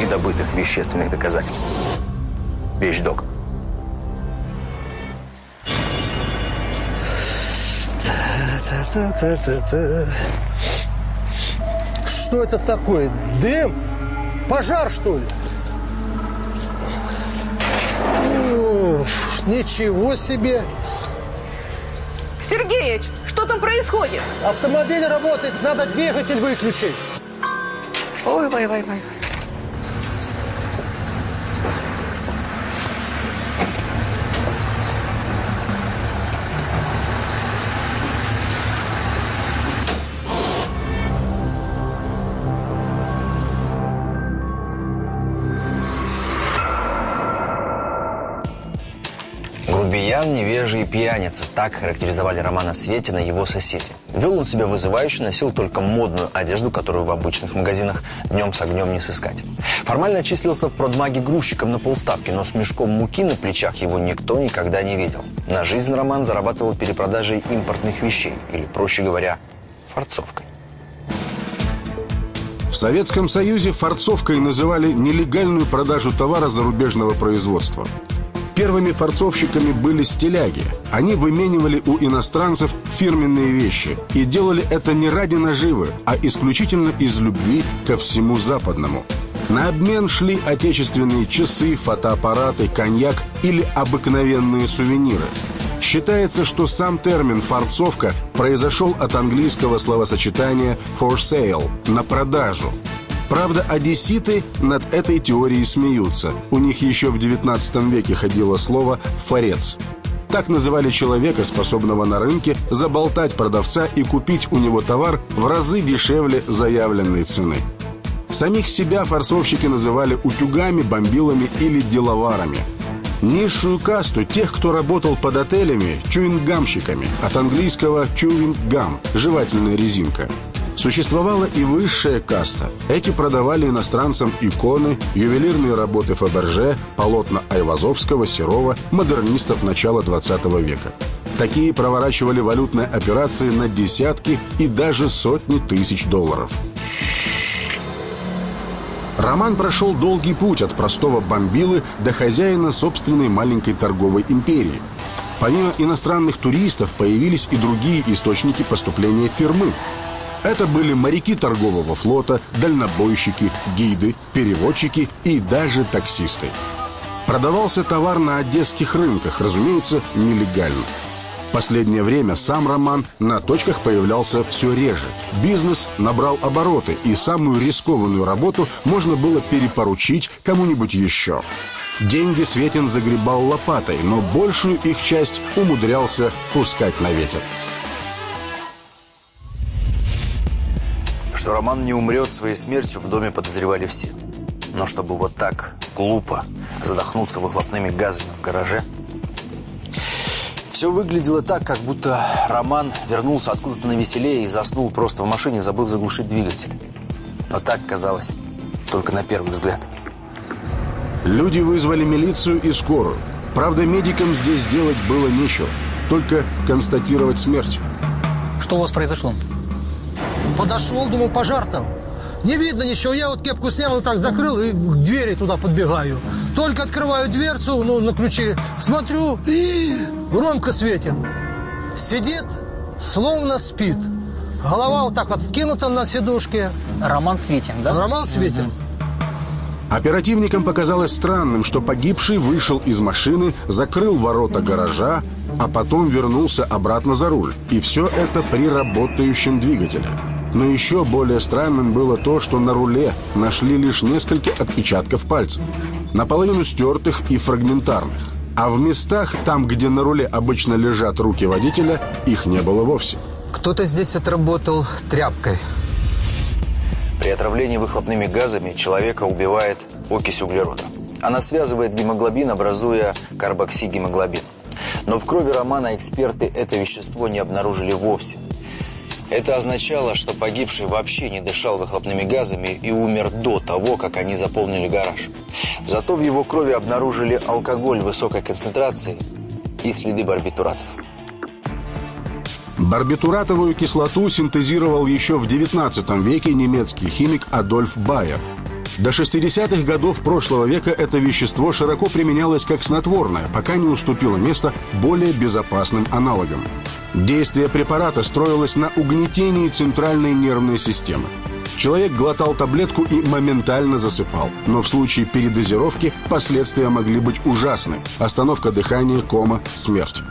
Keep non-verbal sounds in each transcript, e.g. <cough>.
и добытых вещественных доказательств. Вещдок. Что это такое? Дым? Пожар, что ли? Уф, ничего себе! Сергеич, что там происходит? Автомобиль работает, надо двигатель выключить. Ой, ой, ой, ой. Грубиян, невежий и пьяница. Так характеризовали Романа Светина его соседи. Вел он себя вызывающе, носил только модную одежду, которую в обычных магазинах днем с огнем не сыскать. Формально числился в продмаге грузчиком на полставки, но с мешком муки на плечах его никто никогда не видел. На жизнь Роман зарабатывал перепродажей импортных вещей, или, проще говоря, форцовкой. В Советском Союзе форцовкой называли нелегальную продажу товара зарубежного производства. Первыми форцовщиками были стиляги. Они выменивали у иностранцев фирменные вещи и делали это не ради наживы, а исключительно из любви ко всему западному. На обмен шли отечественные часы, фотоаппараты, коньяк или обыкновенные сувениры. Считается, что сам термин «форцовка» произошел от английского словосочетания «for sale» – «на продажу». Правда, одесситы над этой теорией смеются. У них еще в 19 веке ходило слово «форец». Так называли человека, способного на рынке заболтать продавца и купить у него товар в разы дешевле заявленной цены. Самих себя форцовщики называли утюгами, бомбилами или деловарами. Низшую касту тех, кто работал под отелями, чуингамщиками, от английского чуингам – жевательная резинка – Существовала и высшая каста. Эти продавали иностранцам иконы, ювелирные работы Фаберже, полотна Айвазовского, Серова, модернистов начала 20 века. Такие проворачивали валютные операции на десятки и даже сотни тысяч долларов. Роман прошел долгий путь от простого бомбилы до хозяина собственной маленькой торговой империи. Помимо иностранных туристов появились и другие источники поступления фирмы. Это были моряки торгового флота, дальнобойщики, гиды, переводчики и даже таксисты. Продавался товар на одесских рынках, разумеется, нелегально. Последнее время сам Роман на точках появлялся все реже. Бизнес набрал обороты, и самую рискованную работу можно было перепоручить кому-нибудь еще. Деньги Светин загребал лопатой, но большую их часть умудрялся пускать на ветер. Что Роман не умрет своей смертью, в доме подозревали все. Но чтобы вот так глупо задохнуться выхлопными газами в гараже... Все выглядело так, как будто Роман вернулся откуда-то на веселее и заснул просто в машине, забыв заглушить двигатель. Но так казалось только на первый взгляд. Люди вызвали милицию и скорую. Правда, медикам здесь делать было нечего. Только констатировать смерть. Что у вас произошло? Подошел, думал, пожар там. Не видно ничего. Я вот кепку снял, вот так закрыл и к двери туда подбегаю. Только открываю дверцу, ну, на ключи, смотрю, и Ромка Светин. Сидит, словно спит. Голова вот так вот откинута на сидушке. Роман Светин, да? Роман Светин. Оперативникам показалось странным, что погибший вышел из машины, закрыл ворота гаража, а потом вернулся обратно за руль. И все это при работающем двигателе. Но еще более странным было то, что на руле нашли лишь несколько отпечатков пальцев, наполовину стертых и фрагментарных. А в местах, там, где на руле обычно лежат руки водителя, их не было вовсе. Кто-то здесь отработал тряпкой. При отравлении выхлопными газами человека убивает окись углерода. Она связывает гемоглобин, образуя карбоксигемоглобин. Но в крови Романа эксперты это вещество не обнаружили вовсе. Это означало, что погибший вообще не дышал выхлопными газами и умер до того, как они заполнили гараж. Зато в его крови обнаружили алкоголь высокой концентрации и следы барбитуратов. Барбитуратовую кислоту синтезировал еще в XIX веке немецкий химик Адольф Байер. До 60-х годов прошлого века это вещество широко применялось как снотворное, пока не уступило место более безопасным аналогам. Действие препарата строилось на угнетении центральной нервной системы. Человек глотал таблетку и моментально засыпал. Но в случае передозировки последствия могли быть ужасны. Остановка дыхания, кома, смерть.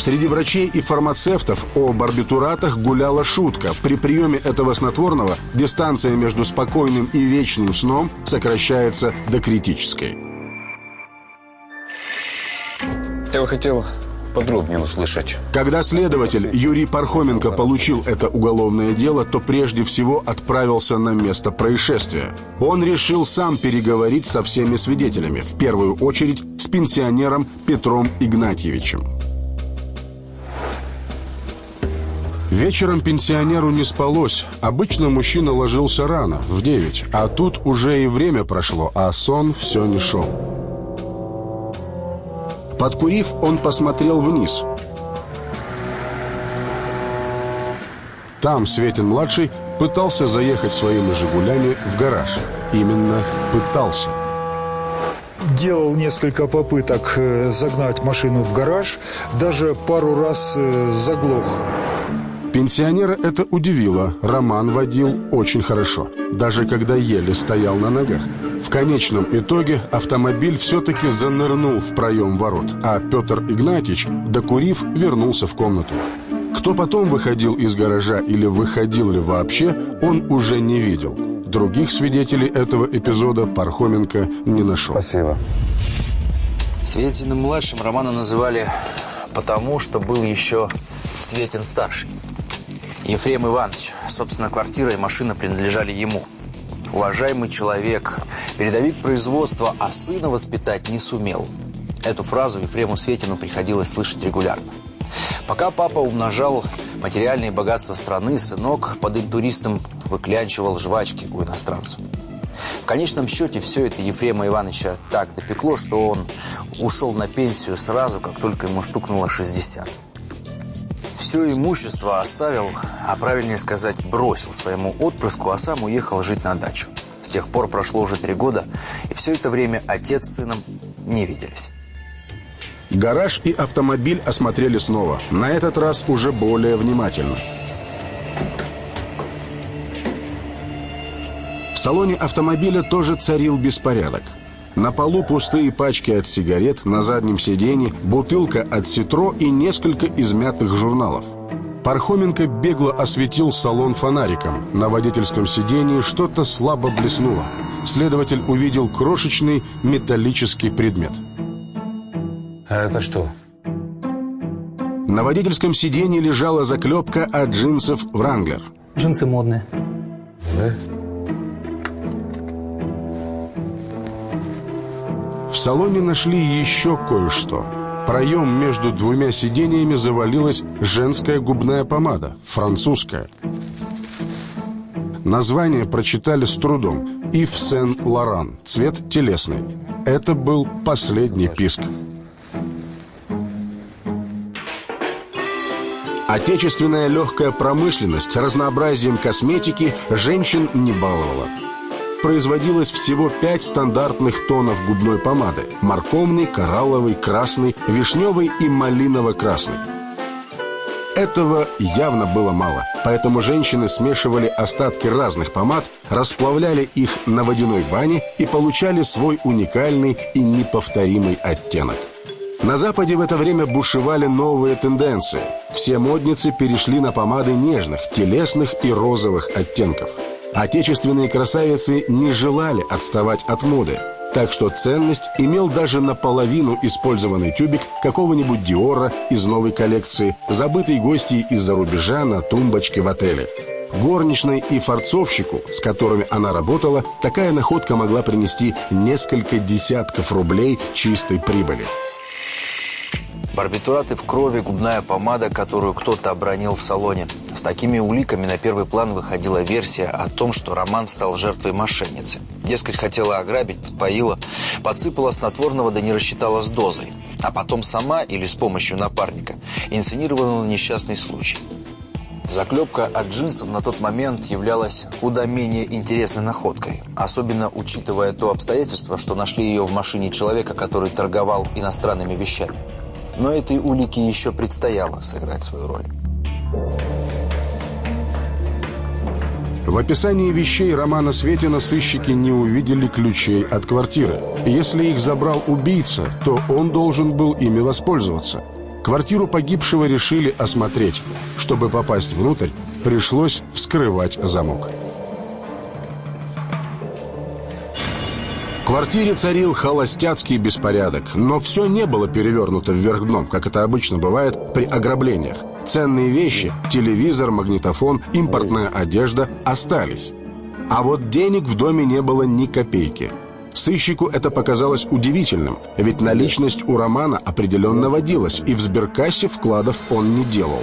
Среди врачей и фармацевтов о барбитуратах гуляла шутка. При приеме этого снотворного дистанция между спокойным и вечным сном сокращается до критической. Я бы хотел подробнее услышать. Когда следователь Юрий Пархоменко получил это уголовное дело, то прежде всего отправился на место происшествия. Он решил сам переговорить со всеми свидетелями, в первую очередь с пенсионером Петром Игнатьевичем. Вечером пенсионеру не спалось. Обычно мужчина ложился рано, в 9, а тут уже и время прошло, а сон все не шел. Подкурив, он посмотрел вниз. Там Светин-младший пытался заехать своими «Жигулями» в гараж. Именно пытался. Делал несколько попыток э, загнать машину в гараж, даже пару раз э, заглох. Пенсионера это удивило. Роман водил очень хорошо, даже когда еле стоял на ногах. В конечном итоге автомобиль все-таки занырнул в проем ворот, а Петр Игнатьич, докурив, вернулся в комнату. Кто потом выходил из гаража или выходил ли вообще, он уже не видел. Других свидетелей этого эпизода Пархоменко не нашел. Спасибо. Светиным-младшим Романа называли потому, что был еще Светин-старший. Ефрем Иванович, собственно, квартира и машина принадлежали ему. Уважаемый человек, передовик производства, а сына воспитать не сумел. Эту фразу Ефрему Светину приходилось слышать регулярно. Пока папа умножал материальные богатства страны, сынок под интуристом выклянчивал жвачки у иностранцев. В конечном счете все это Ефрема Ивановича так допекло, что он ушел на пенсию сразу, как только ему стукнуло 60 все имущество оставил, а правильнее сказать, бросил своему отпрыску, а сам уехал жить на дачу. С тех пор прошло уже три года, и все это время отец с сыном не виделись. Гараж и автомобиль осмотрели снова. На этот раз уже более внимательно. В салоне автомобиля тоже царил беспорядок. На полу пустые пачки от сигарет, на заднем сиденье бутылка от ситро и несколько измятых журналов. Пархоменко бегло осветил салон фонариком. На водительском сиденье что-то слабо блеснуло. Следователь увидел крошечный металлический предмет. А это что? На водительском сиденье лежала заклепка от джинсов «Вранглер». Джинсы модные. Да? Салоне нашли еще кое-что. Проем между двумя сидениями завалилась женская губная помада, французская. Название прочитали с трудом. Ив Сен-Лоран. Цвет телесный. Это был последний писк. Отечественная легкая промышленность разнообразием косметики женщин не баловала производилось всего 5 стандартных тонов губной помады – морковный, коралловый, красный, вишневый и малиново-красный. Этого явно было мало, поэтому женщины смешивали остатки разных помад, расплавляли их на водяной бане и получали свой уникальный и неповторимый оттенок. На Западе в это время бушевали новые тенденции. Все модницы перешли на помады нежных, телесных и розовых оттенков – Отечественные красавицы не желали отставать от моды, так что ценность имел даже наполовину использованный тюбик какого-нибудь Диора из новой коллекции, забытый гостьей из-за рубежа на тумбочке в отеле. Горничной и форцовщику, с которыми она работала, такая находка могла принести несколько десятков рублей чистой прибыли. Барбитураты в крови, губная помада, которую кто-то обронил в салоне. С такими уликами на первый план выходила версия о том, что Роман стал жертвой мошенницы. Дескать, хотела ограбить, подпоила, подсыпала снотворного, да не рассчитала с дозой. А потом сама или с помощью напарника инсценировала несчастный случай. Заклепка от джинсов на тот момент являлась куда менее интересной находкой, особенно учитывая то обстоятельство, что нашли ее в машине человека, который торговал иностранными вещами. Но этой улике еще предстояло сыграть свою роль. В описании вещей Романа Светина сыщики не увидели ключей от квартиры. Если их забрал убийца, то он должен был ими воспользоваться. Квартиру погибшего решили осмотреть. Чтобы попасть внутрь, пришлось вскрывать замок. Квартире царил холостяцкий беспорядок, но все не было перевернуто вверх дном, как это обычно бывает при ограблениях. Ценные вещи, телевизор, магнитофон, импортная одежда остались. А вот денег в доме не было ни копейки. Сыщику это показалось удивительным, ведь наличность у Романа определенно водилась, и в сберкассе вкладов он не делал.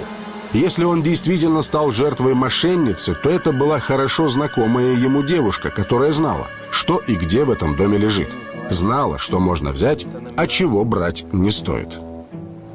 Если он действительно стал жертвой мошенницы, то это была хорошо знакомая ему девушка, которая знала, что и где в этом доме лежит. Знала, что можно взять, а чего брать не стоит.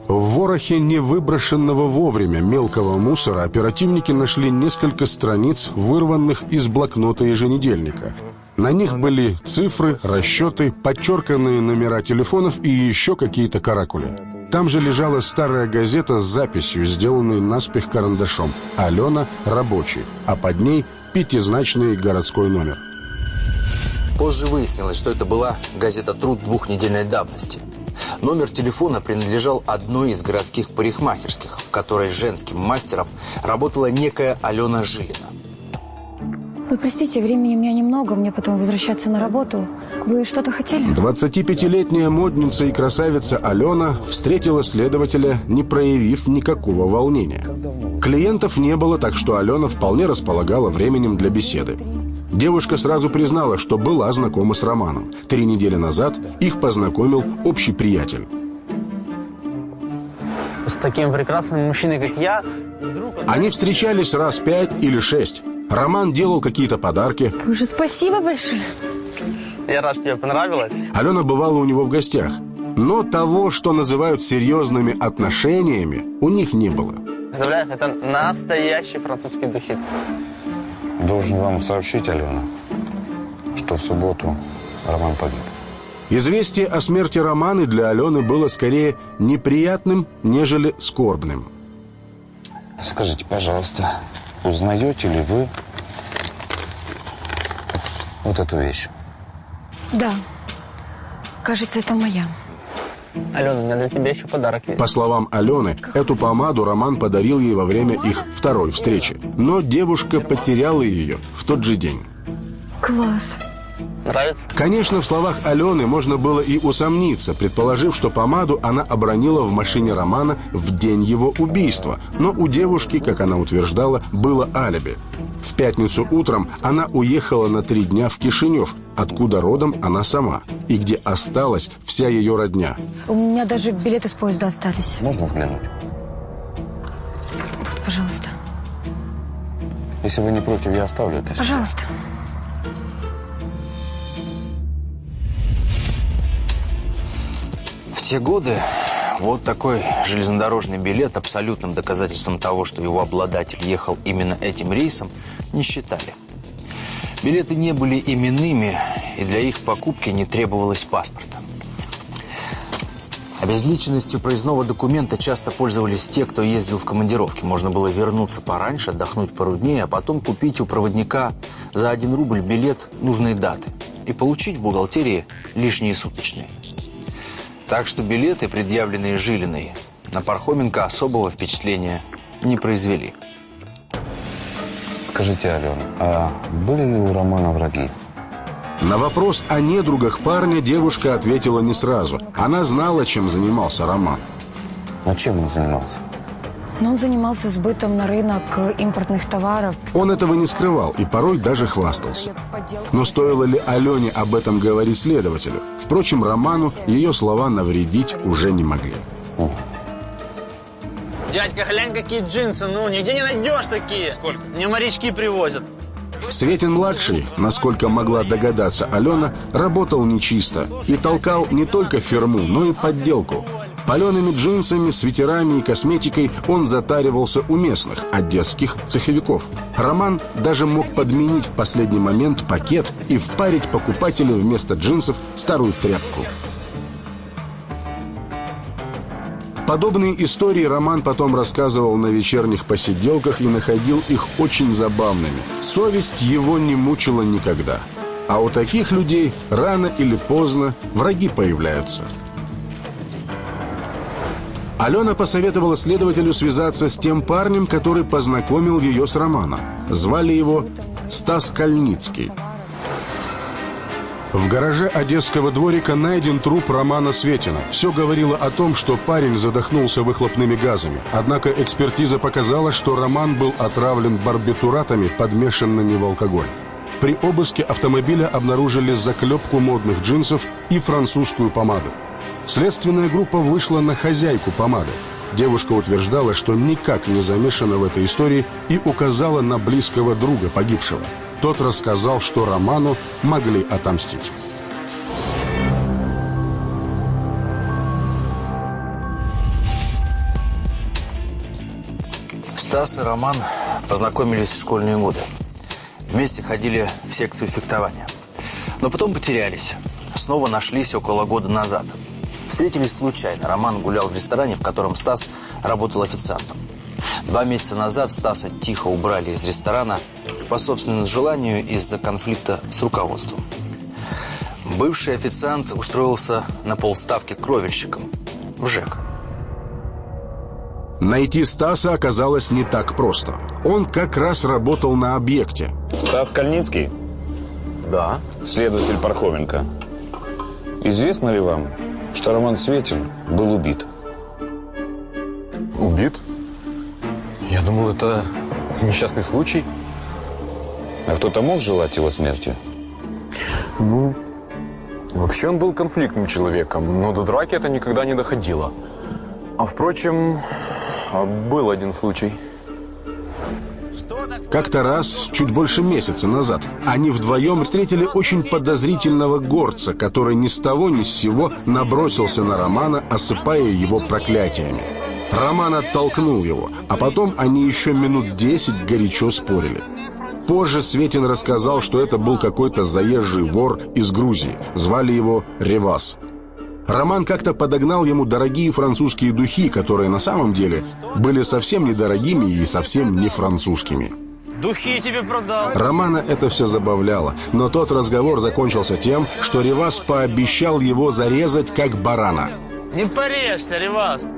В ворохе невыброшенного вовремя мелкого мусора оперативники нашли несколько страниц, вырванных из блокнота еженедельника. На них были цифры, расчеты, подчерканные номера телефонов и еще какие-то каракули. Там же лежала старая газета с записью, сделанной наспех карандашом. «Алена рабочий», а под ней пятизначный городской номер. Позже выяснилось, что это была газета «Труд» двухнедельной давности. Номер телефона принадлежал одной из городских парикмахерских, в которой женским мастером работала некая Алена Жилина. Вы простите, времени у меня немного, мне потом возвращаться на работу. Вы что-то хотели? 25-летняя модница и красавица Алена встретила следователя, не проявив никакого волнения. Клиентов не было, так что Алена вполне располагала временем для беседы. Девушка сразу признала, что была знакома с Романом. Три недели назад их познакомил общий приятель. С таким прекрасным мужчиной, как я, Они встречались раз пять или шесть. Роман делал какие-то подарки. Боже, спасибо большое. я рад, что тебе понравилось. Алена бывала у него в гостях. Но того, что называют серьезными отношениями, у них не было. Представляешь, это настоящий французский духи. Должен вам сообщить, Алена, что в субботу Роман погиб. Известие о смерти Романы для Алены было скорее неприятным, нежели скорбным. Скажите, пожалуйста, узнаете ли вы вот эту вещь? Да. Кажется, это моя. Алена, у меня для тебя еще подарок есть. По словам Алены, эту помаду Роман подарил ей во время их второй встречи. Но девушка потеряла ее в тот же день. Класс. Нравится? Конечно, в словах Алены можно было и усомниться, предположив, что помаду она обронила в машине Романа в день его убийства. Но у девушки, как она утверждала, было алиби. В пятницу утром она уехала на три дня в Кишинев, откуда родом она сама, и где осталась вся ее родня. У меня даже билеты с поезда остались. Можно взглянуть? Вот, пожалуйста. Если вы не против, я оставлю это. себе. Пожалуйста. В те годы вот такой железнодорожный билет абсолютным доказательством того, что его обладатель ехал именно этим рейсом, не считали. Билеты не были именными, и для их покупки не требовалось паспорта. Обезличенностью проездного документа часто пользовались те, кто ездил в командировке. Можно было вернуться пораньше, отдохнуть пару дней, а потом купить у проводника за один рубль билет нужной даты и получить в бухгалтерии лишние суточные. Так что билеты, предъявленные Жилиной, на Пархоменко особого впечатления не произвели. Скажите, Алена, а были ли у Романа враги? На вопрос о недругах парня девушка ответила не сразу. Она знала, чем занимался Роман. А чем он занимался? Но он занимался сбытом на рынок импортных товаров. Он этого не скрывал и порой даже хвастался. Но стоило ли Алене об этом говорить следователю? Впрочем, Роману ее слова навредить уже не могли. Дядька, глянь, какие джинсы, ну, нигде не найдешь такие. Сколько? Мне морячки привозят. Светин-младший, насколько могла догадаться Алена, работал нечисто и толкал не только фирму, но и подделку. Палеными джинсами, свитерами и косметикой он затаривался у местных, одесских цеховиков. Роман даже мог подменить в последний момент пакет и впарить покупателю вместо джинсов старую тряпку. Подобные истории Роман потом рассказывал на вечерних посиделках и находил их очень забавными. Совесть его не мучила никогда. А у таких людей рано или поздно враги появляются. Алена посоветовала следователю связаться с тем парнем, который познакомил ее с Романом. Звали его Стас Кальницкий. В гараже одесского дворика найден труп Романа Светина. Все говорило о том, что парень задохнулся выхлопными газами. Однако экспертиза показала, что Роман был отравлен барбитуратами, подмешанными в алкоголь. При обыске автомобиля обнаружили заклепку модных джинсов и французскую помаду. Следственная группа вышла на хозяйку помады. Девушка утверждала, что никак не замешана в этой истории и указала на близкого друга погибшего – тот рассказал, что Роману могли отомстить. Стас и Роман познакомились в школьные годы. Вместе ходили в секцию фехтования. Но потом потерялись. Снова нашлись около года назад. Встретились случайно. Роман гулял в ресторане, в котором Стас работал официантом. Два месяца назад Стаса тихо убрали из ресторана по собственному желанию из-за конфликта с руководством. Бывший официант устроился на полставки кровельщиком в ЖЭК. Найти Стаса оказалось не так просто. Он как раз работал на объекте. Стас Кальницкий? Да. Следователь Пархоменко. Известно ли вам, что Роман Светин был убит? Убит? Я думал, это несчастный случай. А кто-то мог желать его смерти? Ну, вообще он был конфликтным человеком, но до драки это никогда не доходило. А впрочем, был один случай. Как-то раз, чуть больше месяца назад, они вдвоем встретили очень подозрительного горца, который ни с того ни с сего набросился на Романа, осыпая его проклятиями. Роман оттолкнул его, а потом они еще минут десять горячо спорили. Позже Светин рассказал, что это был какой-то заезжий вор из Грузии. Звали его Ревас. Роман как-то подогнал ему дорогие французские духи, которые на самом деле были совсем недорогими и совсем не французскими. Духи тебе продал. Романа это все забавляло, но тот разговор закончился тем, что Ревас пообещал его зарезать как барана. Не порежься, Ревас.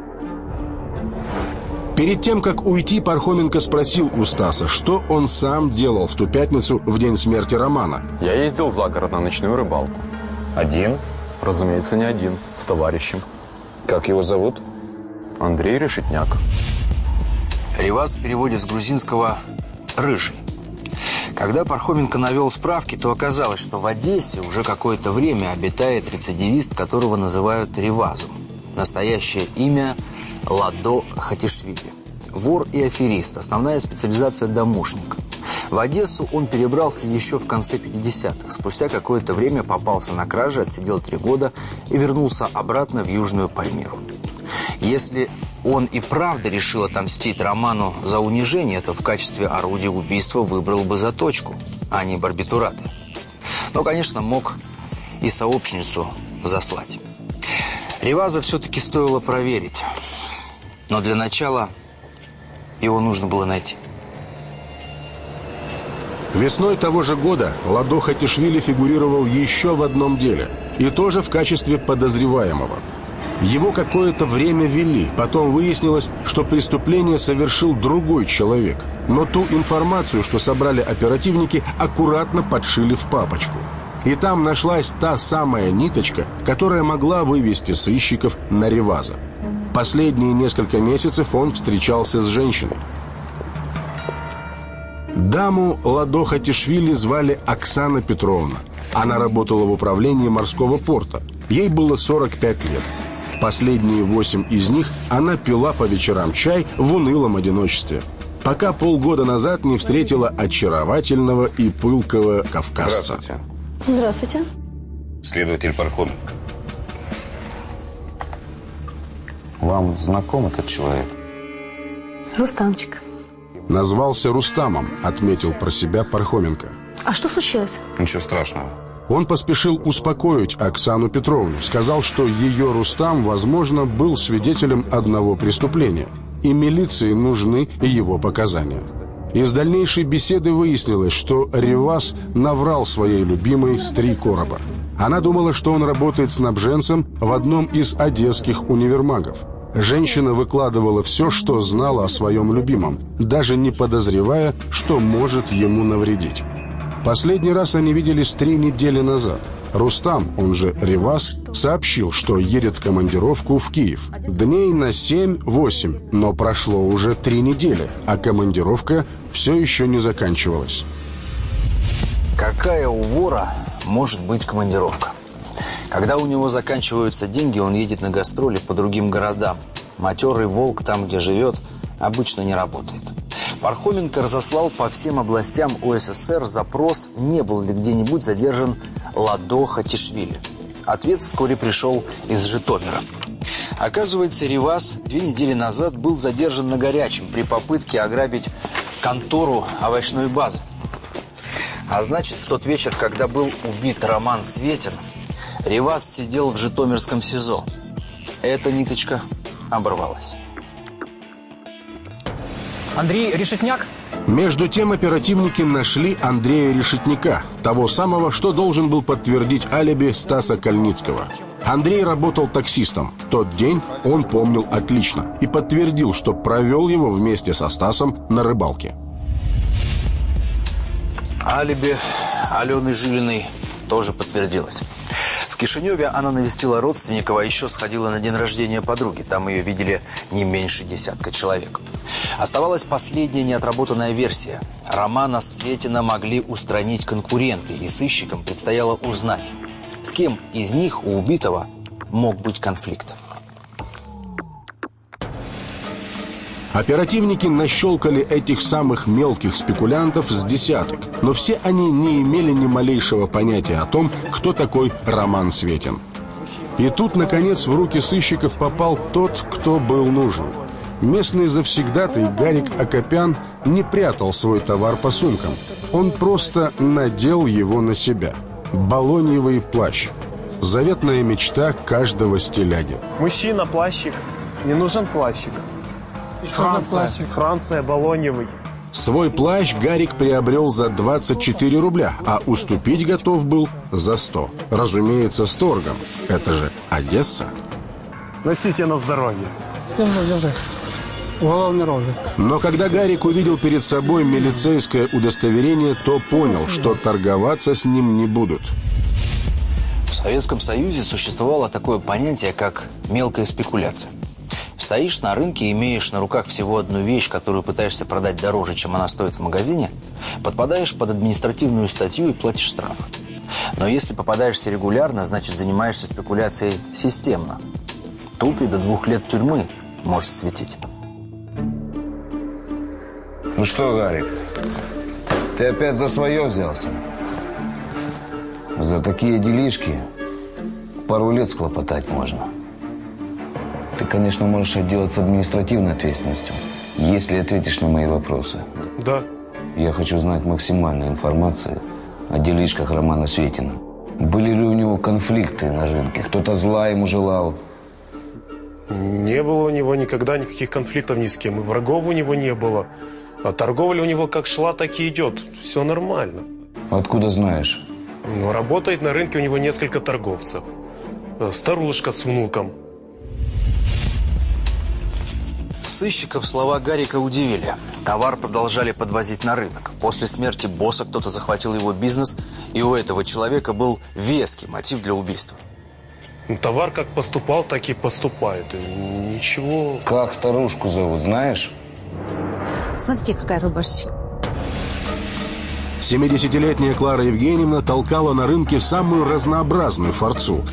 Перед тем, как уйти, Пархоменко спросил у Стаса, что он сам делал в ту пятницу в день смерти Романа. Я ездил за город на ночную рыбалку. Один? Разумеется, не один, с товарищем. Как его зовут? Андрей Решетняк. Ревас в переводе с грузинского «рыжий». Когда Пархоменко навел справки, то оказалось, что в Одессе уже какое-то время обитает рецидивист, которого называют Ревазом. Настоящее имя – Ладо Хатишвили. Вор и аферист. Основная специализация – домушник. В Одессу он перебрался еще в конце 50-х. Спустя какое-то время попался на краже, отсидел три года и вернулся обратно в Южную Пальмиру. Если он и правда решил отомстить Роману за унижение, то в качестве орудия убийства выбрал бы заточку, а не барбитураты. Но, конечно, мог и сообщницу заслать. Реваза все-таки стоило проверить. Но для начала его нужно было найти. Весной того же года Ладо Хатишвили фигурировал еще в одном деле. И тоже в качестве подозреваемого. Его какое-то время вели, потом выяснилось, что преступление совершил другой человек. Но ту информацию, что собрали оперативники, аккуратно подшили в папочку. И там нашлась та самая ниточка, которая могла вывести сыщиков на Реваза. Последние несколько месяцев он встречался с женщиной. Даму Ладоха Тишвили звали Оксана Петровна. Она работала в управлении морского порта. Ей было 45 лет. Последние восемь из них она пила по вечерам чай в унылом одиночестве. Пока полгода назад не встретила очаровательного и пылкого кавказца. Здравствуйте. Здравствуйте. Следователь Пархоменко. Вам знаком этот человек? Рустамчик. Назвался Рустамом, отметил про себя Пархоменко. А что случилось? Ничего страшного. Он поспешил успокоить Оксану Петровну. Сказал, что ее Рустам, возможно, был свидетелем одного преступления. И милиции нужны его показания. Из дальнейшей беседы выяснилось, что Ревас наврал своей любимой с три короба. Она думала, что он работает снабженцем в одном из одесских универмагов. Женщина выкладывала все, что знала о своем любимом, даже не подозревая, что может ему навредить. Последний раз они виделись три недели назад. Рустам, он же Ревас, сообщил, что едет в командировку в Киев. Дней на 7-8, но прошло уже три недели, а командировка все еще не заканчивалась. Какая у вора может быть командировка? Когда у него заканчиваются деньги, он едет на гастроли по другим городам. Матерый волк там, где живет, обычно не работает. Пархоменко разослал по всем областям УССР запрос, не был ли где-нибудь задержан Ладо Хатишвили. Ответ вскоре пришел из Житомира. Оказывается, Ривас две недели назад был задержан на горячем при попытке ограбить контору овощной базы. А значит, в тот вечер, когда был убит Роман Светин, Ривас сидел в Житомирском СИЗО. Эта ниточка оборвалась. Андрей Решетняк? Между тем оперативники нашли Андрея Решетняка, того самого, что должен был подтвердить алиби Стаса Кальницкого. Андрей работал таксистом. Тот день он помнил отлично и подтвердил, что провел его вместе со Стасом на рыбалке. Алиби Алены Жилиной тоже подтвердилось. В Кишиневе она навестила родственников, а еще сходила на день рождения подруги. Там ее видели не меньше десятка человек. Оставалась последняя неотработанная версия. Романа Светина могли устранить конкуренты, и сыщикам предстояло узнать, с кем из них у убитого мог быть конфликт. Оперативники нащелкали этих самых мелких спекулянтов с десяток, но все они не имели ни малейшего понятия о том, кто такой Роман Светин. И тут, наконец, в руки сыщиков попал тот, кто был нужен. Местный завсегдатый Гарик Акопян не прятал свой товар по сумкам. Он просто надел его на себя. Болоньевый плащ. Заветная мечта каждого стиляги. Мужчина, плащик. Не нужен плащик. Франция, Франция, Болоньевый. Свой плащ Гарик приобрел за 24 рубля, а уступить готов был за 100. Разумеется, с торгом. Это же Одесса. Носите на здоровье. Держи, держи. Уголовный розыск. Но когда Гарик увидел перед собой милицейское удостоверение, то понял, что торговаться с ним не будут. В Советском Союзе существовало такое понятие, как мелкая спекуляция. Стоишь на рынке, имеешь на руках всего одну вещь, которую пытаешься продать дороже, чем она стоит в магазине, подпадаешь под административную статью и платишь штраф. Но если попадаешься регулярно, значит занимаешься спекуляцией системно. Тут и до двух лет тюрьмы может светить. Ну что, Гарик, ты опять за свое взялся? За такие делишки пару лет схлопотать можно. Ты, конечно, можешь отделаться административной ответственностью, если ответишь на мои вопросы. Да. Я хочу знать максимальную информацию о делишках Романа Светина. Были ли у него конфликты на рынке? Кто-то зла ему желал? Не было у него никогда никаких конфликтов ни с кем. И врагов у него не было. А торговля у него как шла, так и идет. Все нормально. Откуда знаешь? Но работает на рынке у него несколько торговцев. Э, Старушка с внуком. Сыщиков слова Гарика удивили. Товар продолжали подвозить на рынок. После смерти босса кто-то захватил его бизнес, и у этого человека был веский мотив для убийства. Ну, Товар как поступал, так и поступает. И Ничего. Как старушку зовут, знаешь? Смотрите, какая рубашечка. 70-летняя Клара Евгеньевна толкала на рынке самую разнообразную форцу.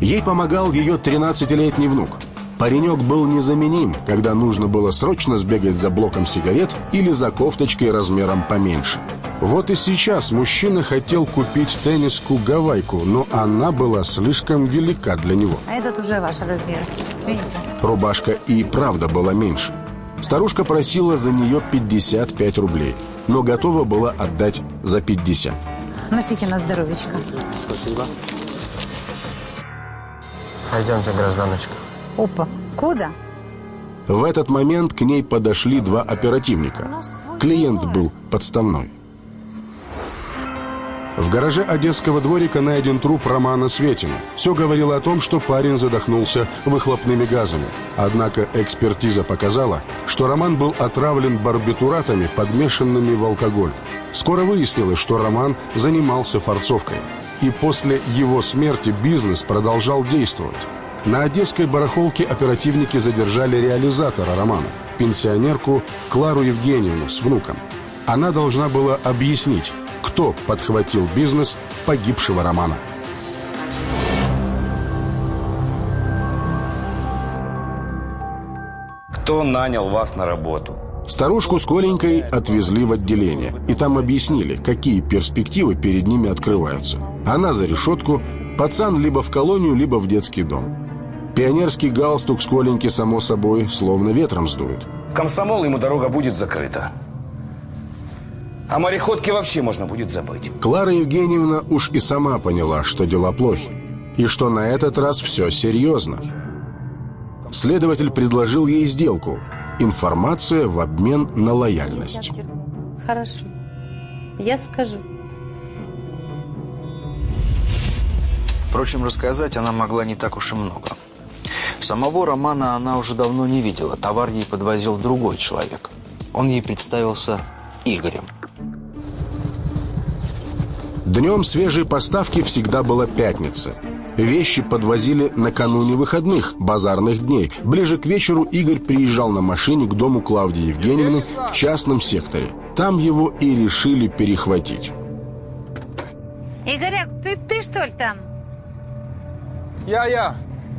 Ей помогал ее 13-летний внук. Паренек был незаменим, когда нужно было срочно сбегать за блоком сигарет или за кофточкой размером поменьше. Вот и сейчас мужчина хотел купить тенниску-гавайку, но она была слишком велика для него. А этот уже ваш размер. Видите? Рубашка и правда была меньше. Старушка просила за нее 55 рублей, но готова была отдать за 50. Носите на здоровечко. Спасибо. Пойдемте, гражданочка. Опа. Куда? В этот момент к ней подошли два оперативника. Клиент был подставной. В гараже одесского дворика найден труп Романа Светина. Все говорило о том, что парень задохнулся выхлопными газами. Однако экспертиза показала, что Роман был отравлен барбитуратами, подмешанными в алкоголь. Скоро выяснилось, что Роман занимался форцовкой. И после его смерти бизнес продолжал действовать. На одесской барахолке оперативники задержали реализатора романа, пенсионерку Клару Евгеньевну с внуком. Она должна была объяснить, кто подхватил бизнес погибшего романа. Кто нанял вас на работу? Старушку с Коленькой отвезли в отделение, и там объяснили, какие перспективы перед ними открываются. Она за решетку, пацан либо в колонию, либо в детский дом. Пионерский галстук с Коленьки, само собой, словно ветром сдует. Комсомол ему дорога будет закрыта. А мореходке вообще можно будет забыть. Клара Евгеньевна уж и сама поняла, что дела плохи. И что на этот раз все серьезно. Следователь предложил ей сделку. Информация в обмен на лояльность. Хорошо. Я скажу. Впрочем, рассказать она могла не так уж и много. Самого Романа она уже давно не видела. Товар ей подвозил другой человек. Он ей представился Игорем. Днем свежей поставки всегда была пятница. Вещи подвозили накануне выходных, базарных дней. Ближе к вечеру Игорь приезжал на машине к дому Клавдии Евгеньевны в частном секторе. Там его и решили перехватить. Игорек, ты, ты что ли там? Я-я.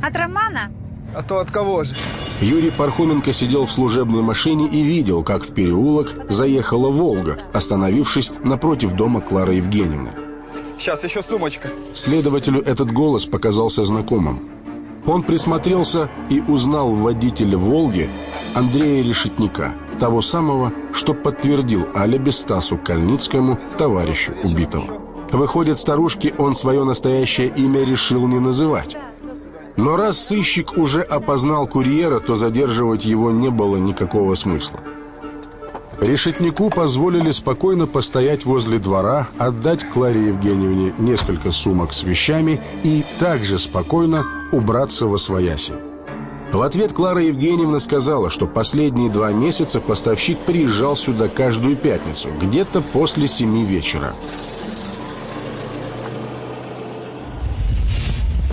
От Романа? А то от кого же? Юрий Пархоменко сидел в служебной машине и видел, как в переулок заехала «Волга», остановившись напротив дома Клары Евгеньевны. Сейчас еще сумочка. Следователю этот голос показался знакомым. Он присмотрелся и узнал в водителе «Волги» Андрея Решетника, того самого, что подтвердил алиби Стасу Кальницкому, товарищу убитого. Выходит, старушке он свое настоящее имя решил не называть. Но раз сыщик уже опознал курьера, то задерживать его не было никакого смысла. Решетнику позволили спокойно постоять возле двора, отдать Кларе Евгеньевне несколько сумок с вещами и также спокойно убраться во свояси. В ответ Клара Евгеньевна сказала, что последние два месяца поставщик приезжал сюда каждую пятницу, где-то после семи вечера.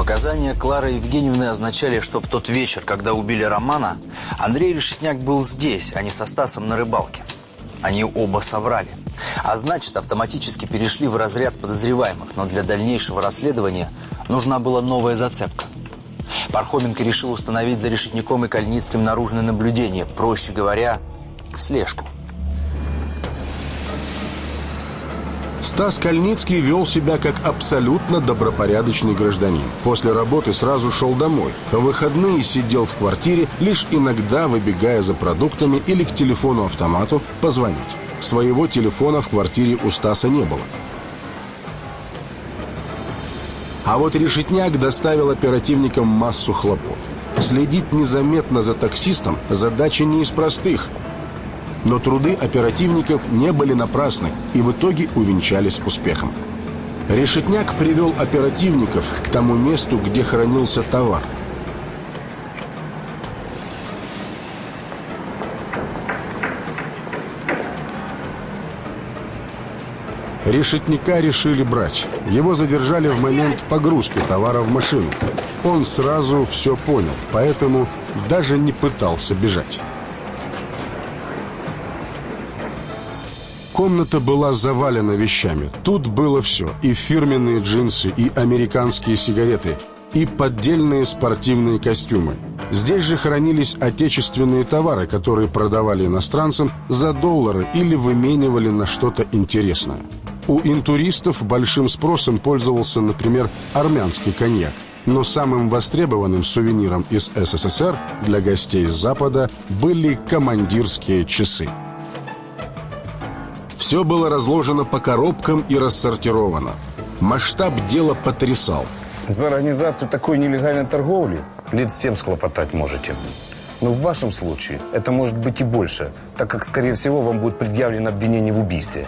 Показания Клары Евгеньевны означали, что в тот вечер, когда убили Романа, Андрей Решетняк был здесь, а не со Стасом на рыбалке. Они оба соврали. А значит, автоматически перешли в разряд подозреваемых, но для дальнейшего расследования нужна была новая зацепка. Пархоменко решил установить за Решетняком и Кальницким наружное наблюдение, проще говоря, слежку. Стас Кальницкий вел себя как абсолютно добропорядочный гражданин. После работы сразу шел домой. В выходные сидел в квартире, лишь иногда выбегая за продуктами или к телефону-автомату позвонить. Своего телефона в квартире у Стаса не было. А вот Решетняк доставил оперативникам массу хлопот. Следить незаметно за таксистом – задача не из простых – но труды оперативников не были напрасны и в итоге увенчались успехом. Решетняк привел оперативников к тому месту, где хранился товар. Решетника решили брать. Его задержали в момент погрузки товара в машину. Он сразу все понял, поэтому даже не пытался бежать. Комната была завалена вещами. Тут было все. И фирменные джинсы, и американские сигареты, и поддельные спортивные костюмы. Здесь же хранились отечественные товары, которые продавали иностранцам за доллары или выменивали на что-то интересное. У интуристов большим спросом пользовался, например, армянский коньяк. Но самым востребованным сувениром из СССР для гостей с Запада были командирские часы. Все было разложено по коробкам и рассортировано. Масштаб дела потрясал. За организацию такой нелегальной торговли лет семь схлопотать можете. Но в вашем случае это может быть и больше, так как, скорее всего, вам будет предъявлено обвинение в убийстве.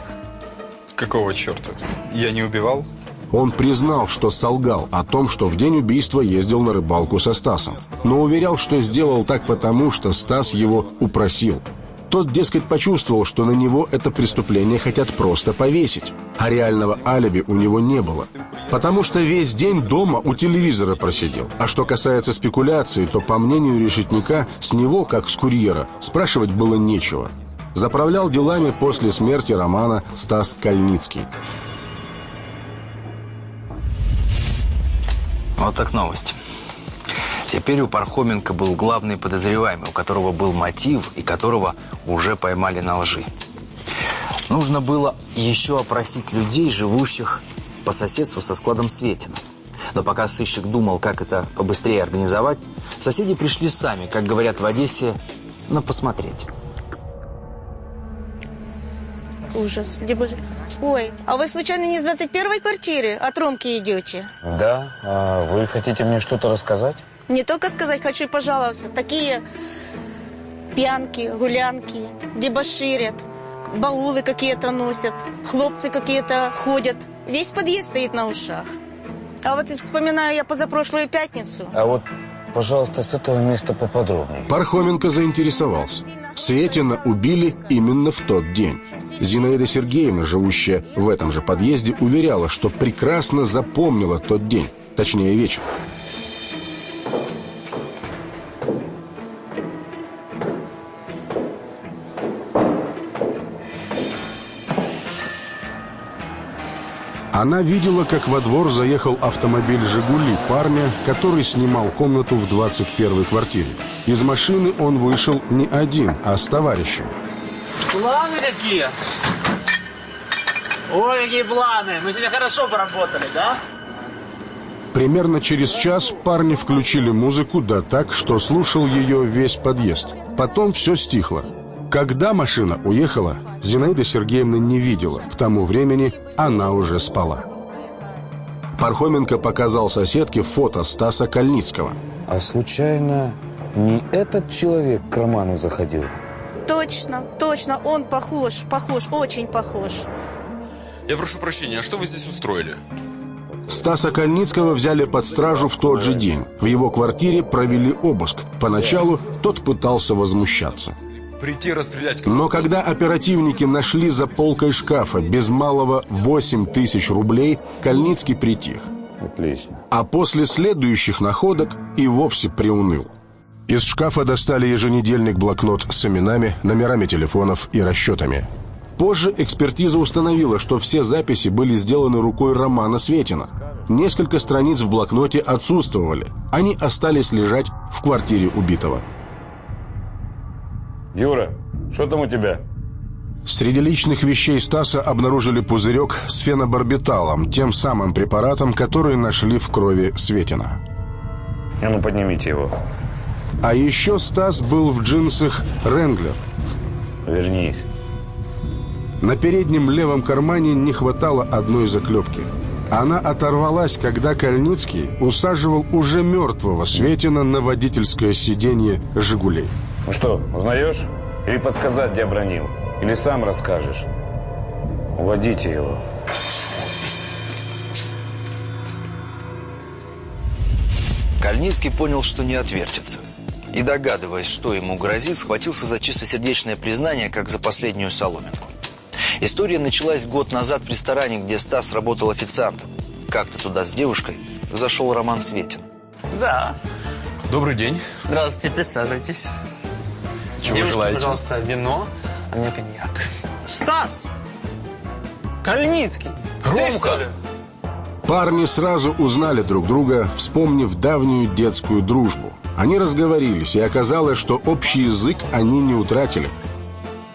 Какого черта? Я не убивал? Он признал, что солгал о том, что в день убийства ездил на рыбалку со Стасом. Но уверял, что сделал так потому, что Стас его упросил. Тот, дескать, почувствовал, что на него это преступление хотят просто повесить. А реального алиби у него не было. Потому что весь день дома у телевизора просидел. А что касается спекуляции, то, по мнению решетника, с него, как с курьера, спрашивать было нечего. Заправлял делами после смерти Романа Стас Кальницкий. Вот так новость. Теперь у Пархоменко был главный подозреваемый, у которого был мотив и которого уже поймали на лжи. Нужно было еще опросить людей, живущих по соседству со складом Светина. Но пока сыщик думал, как это побыстрее организовать, соседи пришли сами, как говорят в Одессе, на посмотреть. Ужас. Где боже? Ой, а вы случайно не из 21-й квартиры от Ромки идете? Да? А вы хотите мне что-то рассказать? Не только сказать, хочу и пожаловаться. Такие пьянки, гулянки, дебоширят, баулы какие-то носят, хлопцы какие-то ходят. Весь подъезд стоит на ушах. А вот вспоминаю я позапрошлую пятницу. А вот, пожалуйста, с этого места поподробнее. Пархоменко заинтересовался. Светина убили именно в тот день. Зинаида Сергеевна, живущая в этом же подъезде, уверяла, что прекрасно запомнила тот день, точнее вечер. Она видела, как во двор заехал автомобиль «Жигули» парня, который снимал комнату в 21-й квартире. Из машины он вышел не один, а с товарищем. Планы какие? Ой, какие планы! Мы сегодня хорошо поработали, да? Примерно через час парни включили музыку, да так, что слушал ее весь подъезд. Потом все стихло. Когда машина уехала, Зинаида Сергеевна не видела. К тому времени она уже спала. Пархоменко показал соседке фото Стаса Кальницкого. А случайно не этот человек к Роману заходил? Точно, точно, он похож, похож, очень похож. Я прошу прощения, а что вы здесь устроили? Стаса Кальницкого взяли под стражу в тот же день. В его квартире провели обыск. Поначалу тот пытался возмущаться. Прийти расстрелять Но когда оперативники нашли за полкой шкафа без малого 8 тысяч рублей, Кальницкий притих. Отлично. А после следующих находок и вовсе приуныл. Из шкафа достали еженедельник блокнот с именами, номерами телефонов и расчетами. Позже экспертиза установила, что все записи были сделаны рукой Романа Светина. Несколько страниц в блокноте отсутствовали. Они остались лежать в квартире убитого. Юра, что там у тебя? Среди личных вещей Стаса обнаружили пузырек с фенобарбиталом, тем самым препаратом, который нашли в крови Светина. А ну, поднимите его. А еще Стас был в джинсах «Ренглер». Вернись. На переднем левом кармане не хватало одной заклепки. Она оторвалась, когда Кальницкий усаживал уже мертвого Светина на водительское сиденье «Жигулей». Ну что, узнаешь? Или подсказать, где обронил? Или сам расскажешь? Уводите его. Кальницкий понял, что не отвертится. И, догадываясь, что ему грозит, схватился за чистосердечное признание, как за последнюю соломинку. История началась год назад в ресторане, где Стас работал официантом. Как-то туда с девушкой зашел Роман Светин. Да. Добрый день. Здравствуйте, присаживайтесь. Чего Девушке, желаете? пожалуйста, вино, а мне коньяк. Стас! Кальницкий! Ли? Парни сразу узнали друг друга, вспомнив давнюю детскую дружбу. Они разговорились, и оказалось, что общий язык они не утратили.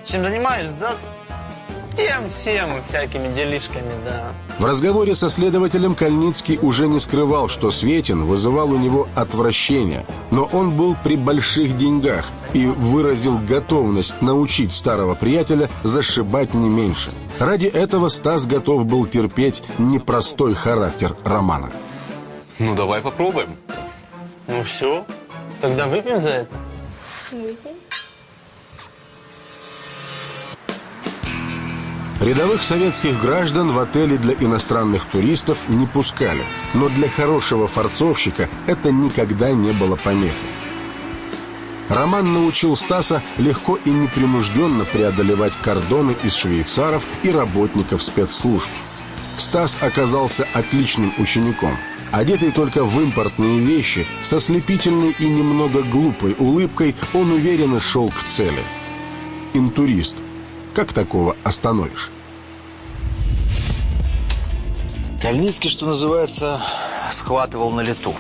Чем занимаюсь, да? Тем всем всякими делишками, да. В разговоре со следователем Кальницкий уже не скрывал, что Светин вызывал у него отвращение, но он был при больших деньгах и выразил готовность научить старого приятеля зашибать не меньше. Ради этого Стас готов был терпеть непростой характер Романа. Ну, давай попробуем. Ну все, тогда выпьем за это. Рядовых советских граждан в отели для иностранных туристов не пускали, но для хорошего форцовщика это никогда не было помехой. Роман научил Стаса легко и непринужденно преодолевать кордоны из швейцаров и работников спецслужб. Стас оказался отличным учеником. Одетый только в импортные вещи, со слепительной и немного глупой улыбкой, он уверенно шел к цели. Интурист. Как такого остановишь? Кальницкий, что называется, схватывал на лету.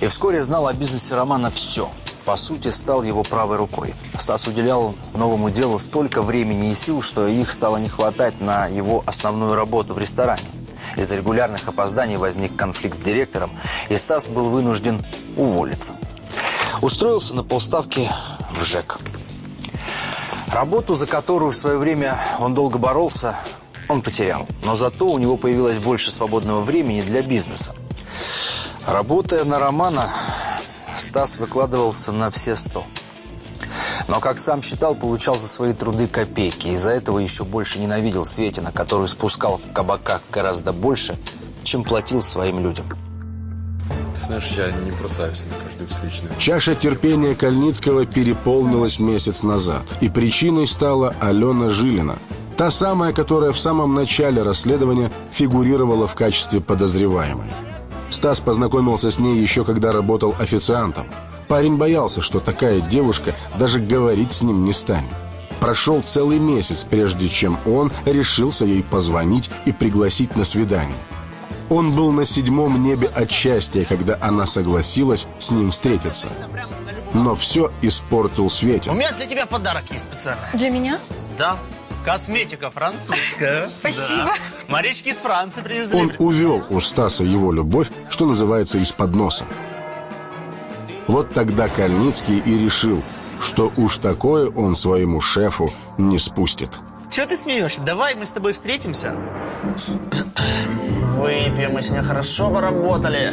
И вскоре знал о бизнесе Романа все. По сути, стал его правой рукой. Стас уделял новому делу столько времени и сил, что их стало не хватать на его основную работу в ресторане. Из-за регулярных опозданий возник конфликт с директором, и Стас был вынужден уволиться. Устроился на полставки в ЖЭК. Работу, за которую в свое время он долго боролся, он потерял. Но зато у него появилось больше свободного времени для бизнеса. Работая на Романа, Стас выкладывался на все сто. Но, как сам считал, получал за свои труды копейки. Из-за этого еще больше ненавидел Светина, который спускал в кабаках гораздо больше, чем платил своим людям. Ты знаешь, я не бросаюсь на каждую встречную. Чаша терпения Кальницкого переполнилась месяц назад, и причиной стала Алена Жилина. Та самая, которая в самом начале расследования фигурировала в качестве подозреваемой. Стас познакомился с ней еще когда работал официантом. Парень боялся, что такая девушка даже говорить с ним не станет. Прошел целый месяц, прежде чем он решился ей позвонить и пригласить на свидание. Он был на седьмом небе от счастья, когда она согласилась с ним встретиться. Но все испортил У Светин. меня для тебя подарок есть специальный. Для меня? Да. Косметика французская. <laughs> Спасибо. Да. Марички из Франции привезли. Он увел у Стаса его любовь, что называется, из-под носа. Вот тогда Кальницкий и решил, что уж такое он своему шефу не спустит. Чего ты смеешься? Давай мы с тобой встретимся. Выпьем, мы сегодня хорошо поработали.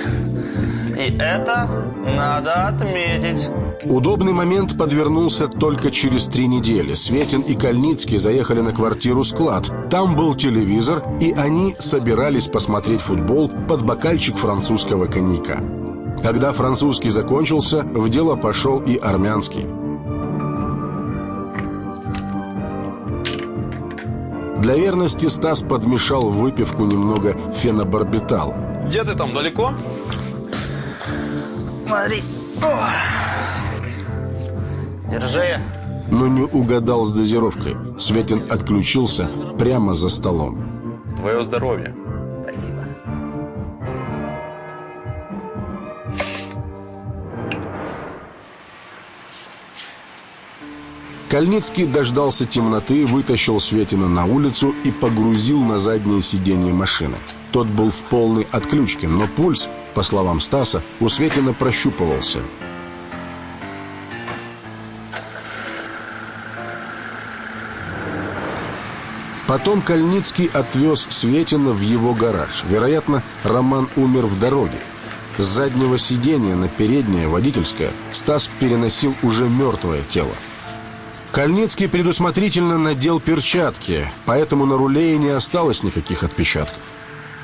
И это надо отметить. Удобный момент подвернулся только через три недели. Светин и Кальницкий заехали на квартиру-склад. Там был телевизор, и они собирались посмотреть футбол под бокальчик французского коньяка. Когда французский закончился, в дело пошел и армянский. Для верности Стас подмешал в выпивку немного фенобарбитала. Где ты там, далеко? Смотри. О. Держи. но не угадал с дозировкой. Светин отключился прямо за столом. Твое здоровье. Кальницкий дождался темноты, вытащил Светина на улицу и погрузил на заднее сиденье машины. Тот был в полной отключке, но пульс, по словам Стаса, у Светина прощупывался. Потом Кальницкий отвез Светина в его гараж. Вероятно, Роман умер в дороге. С заднего сиденья на переднее водительское Стас переносил уже мертвое тело. Кальницкий предусмотрительно надел перчатки, поэтому на руле и не осталось никаких отпечатков.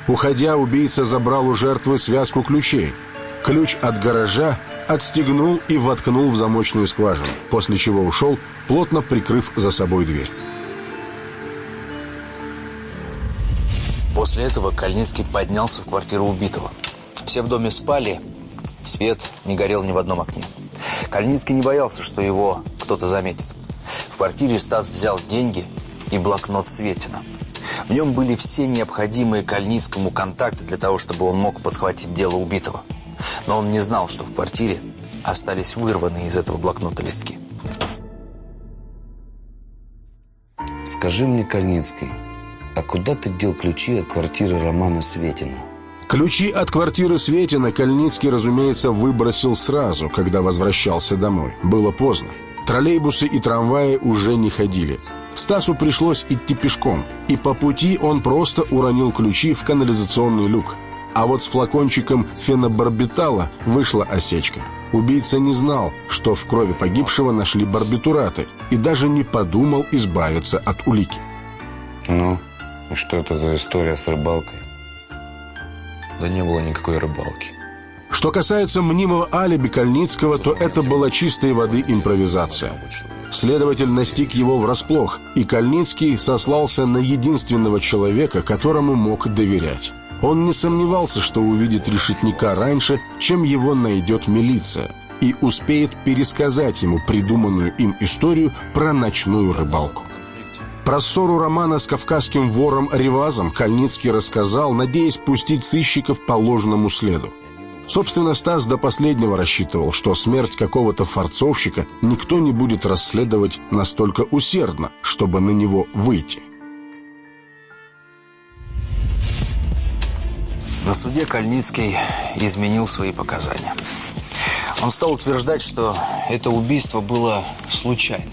Уходя, убийца забрал у жертвы связку ключей. Ключ от гаража отстегнул и воткнул в замочную скважину, после чего ушел, плотно прикрыв за собой дверь. После этого Кальницкий поднялся в квартиру убитого. Все в доме спали, свет не горел ни в одном окне. Кальницкий не боялся, что его кто-то заметит. В квартире Стас взял деньги и блокнот Светина. В нем были все необходимые Кальницкому контакты для того, чтобы он мог подхватить дело убитого. Но он не знал, что в квартире остались вырванные из этого блокнота листки. Скажи мне, Кальницкий, а куда ты дел ключи от квартиры Романа Светина? Ключи от квартиры Светина Кальницкий, разумеется, выбросил сразу, когда возвращался домой. Было поздно. Троллейбусы и трамваи уже не ходили. Стасу пришлось идти пешком, и по пути он просто уронил ключи в канализационный люк. А вот с флакончиком фенобарбитала вышла осечка. Убийца не знал, что в крови погибшего нашли барбитураты, и даже не подумал избавиться от улики. Ну, что это за история с рыбалкой? Да не было никакой рыбалки. Что касается мнимого алиби Кальницкого, то это была чистой воды импровизация. Следователь настиг его врасплох, и Кальницкий сослался на единственного человека, которому мог доверять. Он не сомневался, что увидит решетника раньше, чем его найдет милиция, и успеет пересказать ему придуманную им историю про ночную рыбалку. Про ссору Романа с кавказским вором Ревазом Кальницкий рассказал, надеясь пустить сыщиков по ложному следу. Собственно, Стас до последнего рассчитывал, что смерть какого-то форцовщика никто не будет расследовать настолько усердно, чтобы на него выйти. На суде Кальницкий изменил свои показания. Он стал утверждать, что это убийство было случайным.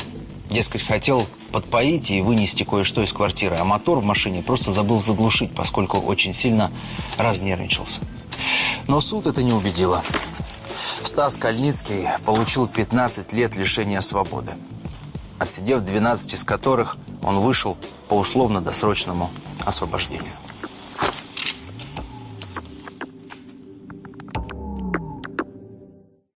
Дескать, хотел подпоить и вынести кое-что из квартиры, а мотор в машине просто забыл заглушить, поскольку очень сильно разнервничался. Но суд это не убедило. Стас Кальницкий получил 15 лет лишения свободы, отсидев 12 из которых он вышел по условно-досрочному освобождению.